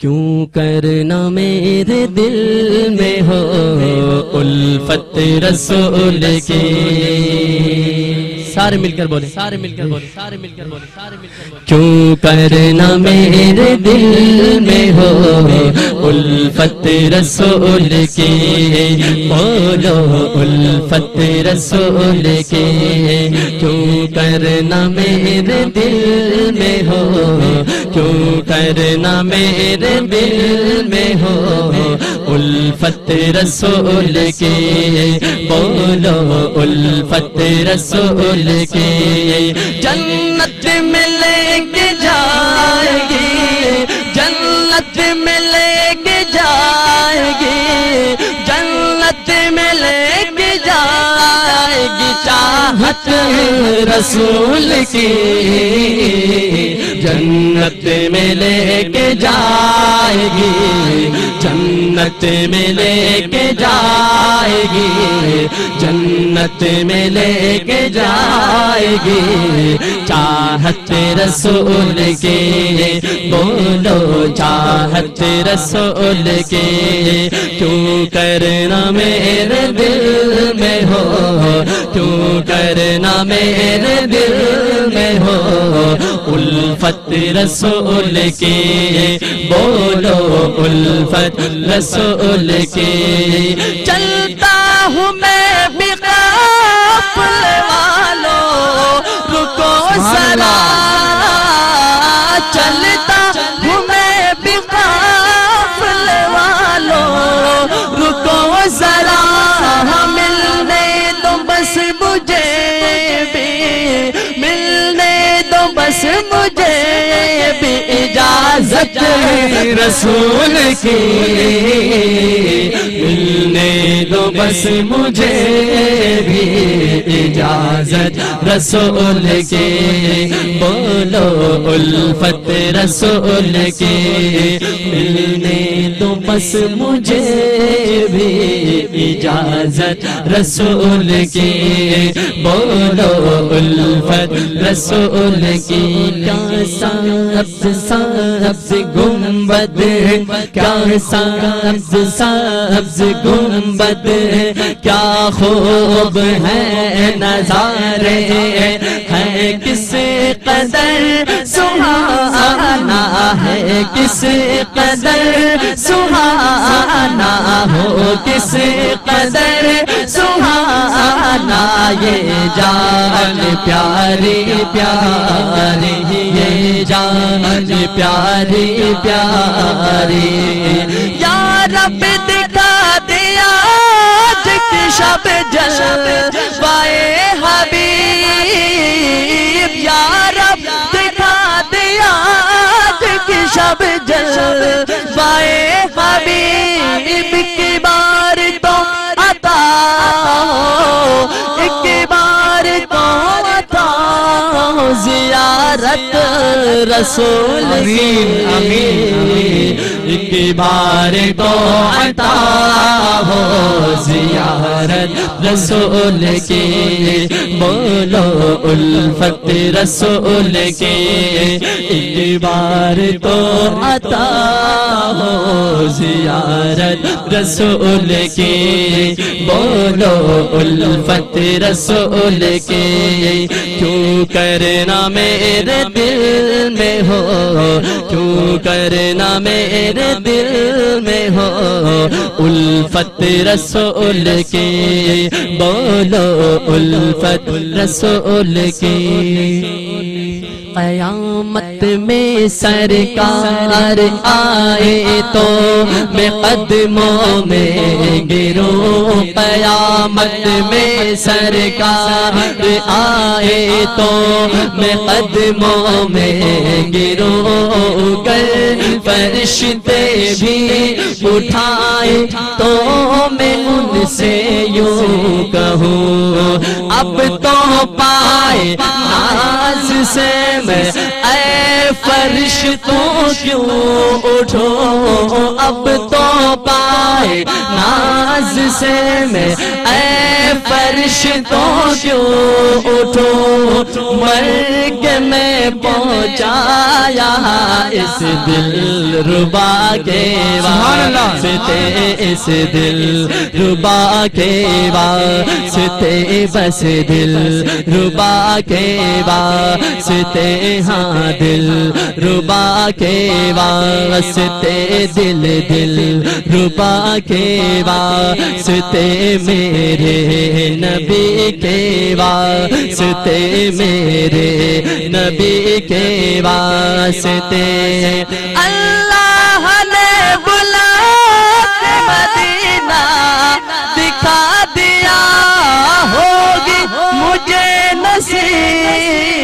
کیوں کرنا میرے دل میں ہو الفت رسول کے سارے مل کر بولے سارے مل کر بولے سارے مل کر بولے سارے مل کر بولے کیوں کرنا میرے دل میں ہو؟ الفت رسول کے بولو الفت رسول کے کیوں کرنا میرے دل میں ہو؟ کیوں کرنا میرے دل میں ہو؟ الفت رسول کے بولو، الفت رسول کے جنت میں لے کے جائے گی، جنت میں لے کے جائے گی، جنت میں لے کے جائے گی، چاہت رسول کی۔ جنت میں لے کے جائے گی، جنت میں لے کے جائے گی، جنت میں لے کے جائے گی۔ چاہت رسول کے، بولو چاہت رسول کے۔ کیوں کرنا میرے دل میں ہو، کیوں کرنا میرے دل الفت رسول کے بولو الفت رسول کے چلتا ہوں میں مجھے بھی اجازت رسول کی۔ ملنے دو بس مجھے بھی اجازت رسول کے بولو الفت رسول کے ملنے بس مجھے بھی اجازت رسول کے بولو الفت رسول کی۔ کیا سبز سبز گنبد کیا سبز سبز گنبد کیا خوب ہے نظارے ہے کس قدر سہانا ہے؟ کس قدر سہانا ہو کس قدر؟ سہانا یہ جان پیاری پیاری، یہ جان پیاری پیاری۔ یا رب دکھا دیا آج کی شب جل، وائے حبیب، یا زیارت رسول کی ایک بار تو عطا ہو زیارت رسول کی بولو الفت رسول کے۔ ایک بار تو عطا ہو زیارت رسول کی بولو الفت رسول کے۔ کیوں کرنا میرے دل میں ہو؟ کیوں کرنا میرے دل میں ہو؟ الفت رسول کی، بولو الفت رسول کی۔ قیامت میں سرکار آئے تو میں قدموں میں گروں، قیامت میں سرکار آئے تو میں قدموں میں گروں گر فرشتے بھی اٹھائے تو میں ان سے یوں کہوں، اب تو پائے سے میں اے فرشتوں کیوں اٹھو؟ اب تو پائے ناز سے میں اے فرشتوں کیوں اٹھو؟ مرگ میں پہنچایا اس دل ربا کے واسطے، اس دل ربا کے واسطے، بس دل ربا کے واسطے ہاں دل ربا کے واسطے، دل دل ربا کے واسطے، میرے نبی کے واسطے میرے نبی کے واسطے۔ اللہ نے بلا مدینہ دکھا دیا ہوگی مجھے نصیب،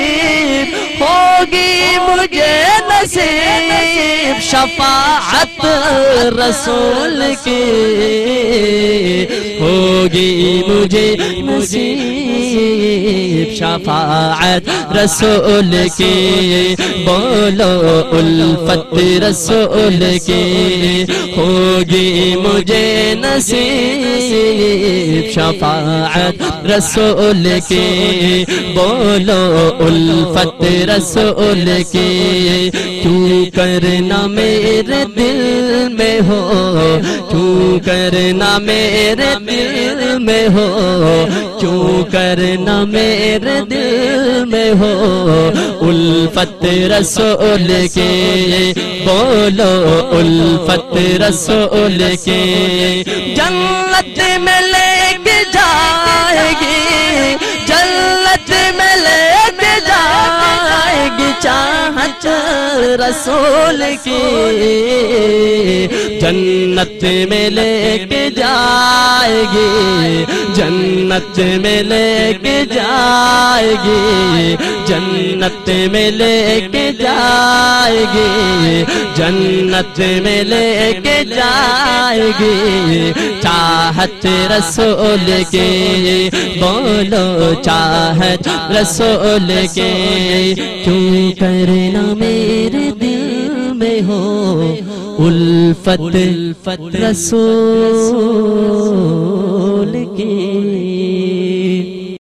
ہوگی مجھے نصیب، شفاعت رسول کی ہوگی مجھے نصیب شفاعت رسول کی بولو الفت رسول کی ہوگی مجھے نصیب شفاعت رسول کی بولو الفت رسول کی کرنا میرے دل میں ہو، کیوں کرنا میرے دل میں ہو؟ کیوں کرنا میرے دل میں ہو؟ الفت رسول کے بولو، الفت رسول کے جنت میں لے چاہت رسول کی جنت میں لے کے جائے گی جنت میں لے کے جائے گی جنت میں لے کے جائے گی جنت میں لے کے جائے گی چاہت رسول کے، بولو چاہت رسول کے، کیوں کرنا میرے دل میں ہو الفت رسول کی۔